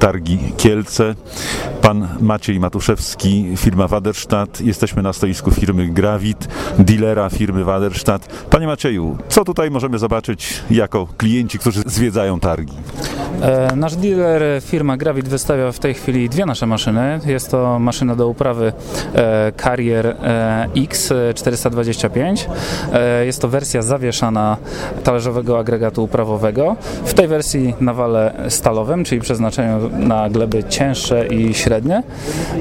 Targi Kielce. Pan Maciej Matuszewski, firma Waderstadt. Jesteśmy na stoisku firmy Gravit, dealera firmy Waderstadt. Panie Macieju, co tutaj możemy zobaczyć jako klienci, którzy zwiedzają targi? E, nasz dealer, firma Gravit, wystawia w tej chwili dwie nasze maszyny. Jest to maszyna do uprawy e, Carrier e, X 425. E, jest to wersja zawieszana talerzowego agregatu uprawowego. W tej wersji na wale stalowym, czyli przeznaczeniu na gleby cięższe i średnie.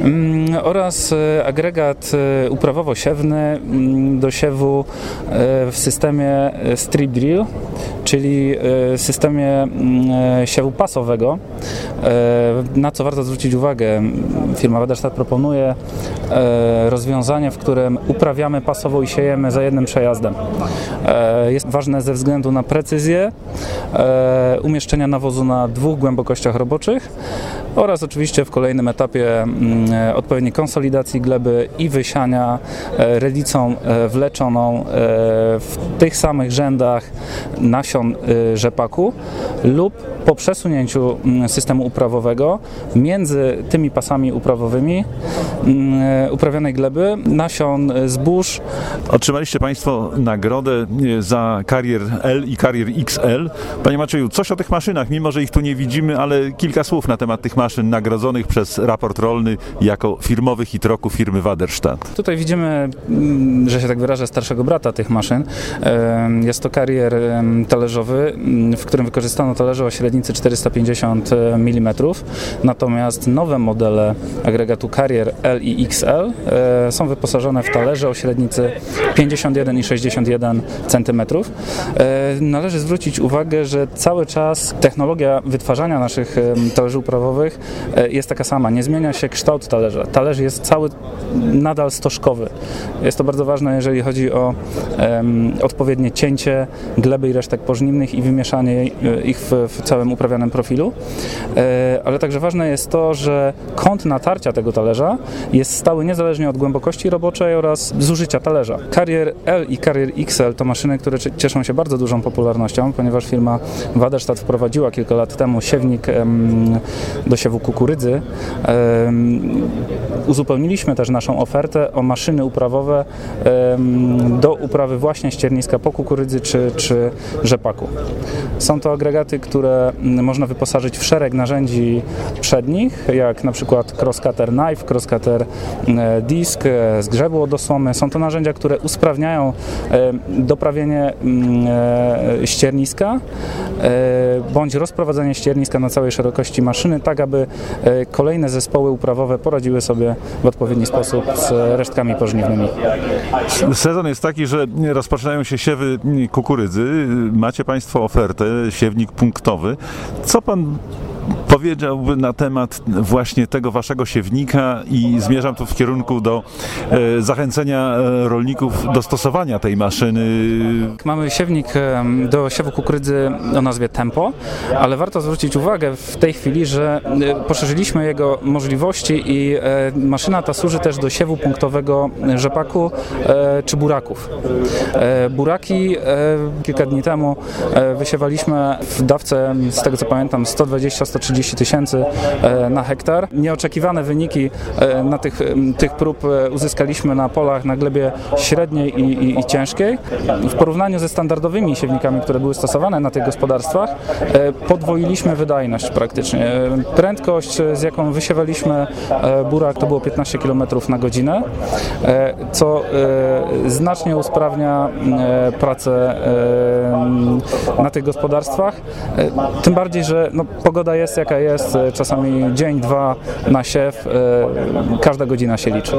Mm, oraz e, agregat e, uprawowo-siewny mm, do siewu e, w systemie strip drill, czyli systemie mm, siewu pasowego. Na co warto zwrócić uwagę, firma Waderstadt proponuje rozwiązanie, w którym uprawiamy pasowo i siejemy za jednym przejazdem. E, Jest ważne ze względu na precyzję e, umieszczenia nawozu na dwóch głębokościach roboczych oraz oczywiście w kolejnym etapie mm, e, odpowiedniej konsolidacji gleby i wysiania e, redicą e, wleczoną e, w tych samych rzędach nasion e, rzepaku lub po przesunięciu mm, systemu uprawowego między tymi pasami uprawowymi mm, e, uprawianej gleby nasion e, zbóż Otrzymaliście Państwo nagrodę e, za Carrier L i Carrier XL. Panie Macieju, coś o tych maszynach, mimo że ich tu nie widzimy, ale kilka słów na temat tych maszyn nagrodzonych przez raport rolny jako firmowy hit roku firmy Waderstadt. Tutaj widzimy, mm, że się tak wyrażę, starszego brata tych maszyn. Jest to karier talerzowy, mm, w którym wykorzystano talerze o średnicy 450 mm. Natomiast nowe modele agregatu Carrier L i XL e, są wyposażone w talerze o średnicy 51 i 61 cm. Należy zwrócić uwagę, że cały czas technologia wytwarzania naszych talerzy uprawowych e, jest taka sama. Nie zmienia się kształt talerza. Talerz jest cały nadal stożkowy. Jest to bardzo ważne, jeżeli chodzi o odpowiednie cięcie gleby i resztek pożniwnych i wymieszanie e, ich w, całym uprawianym profilu. E, ale także ważne jest to, że kąt natarcia tego talerza jest stały niezależnie od głębokości roboczej oraz zużycia talerza. Carrier L i Carrier XL to maszyny, które cie- cieszą się bardzo dużą popularnością, ponieważ firma Waderstadt wprowadziła kilka lat temu siewnik do siewu kukurydzy. Uzupełniliśmy też naszą ofertę o maszyny uprawowe do uprawy właśnie ścierniska po kukurydzy czy, czy rzepaku. Są to agregaty, które można wyposażyć w szereg narzędzi przednich, jak na przykład crosscutter knife, crosscutter disk, e, zgrzebło do słomy. Są to narzędzia, które usprawniają e, doprawienie mm, e, ścierniska e, bądź rozprowadzenie ścierniska na całej szerokości maszyny, tak aby e, kolejne zespoły uprawowe poradziły sobie w odpowiedni sposób z resztkami pożniwnymi. Sezon jest taki, że rozpoczynają się siewy kukurydzy. Macie Państwo ofertę, siewnik punktowy. Co Pan powiedziałby na temat właśnie tego Waszego siewnika i zmierzam tu w kierunku do e, zachęcenia e, rolników do stosowania tej maszyny. Mamy siewnik do siewu kukurydzy o nazwie Tempo, ale warto zwrócić uwagę w tej chwili, że e, poszerzyliśmy jego możliwości i maszyna ta służy też do siewu punktowego rzepaku czy buraków. Buraki kilka dni temu wysiewaliśmy w dawce, z tego co pamiętam, 120-130 tysięcy e, na hektar. Nieoczekiwane wyniki e, na tych, tych prób e, uzyskaliśmy na polach na glebie średniej i, i, i ciężkiej. W porównaniu ze standardowymi siewnikami, które były stosowane na tych gospodarstwach, podwoiliśmy wydajność praktycznie. Prędkość, z jaką wysiewaliśmy burak, to było 15 km na godzinę, co znacznie usprawnia pracę na tych gospodarstwach. Tym bardziej, że no, pogoda jest jaka jest, e, czasami dzień, dwa na siew, e, każda godzina się liczy.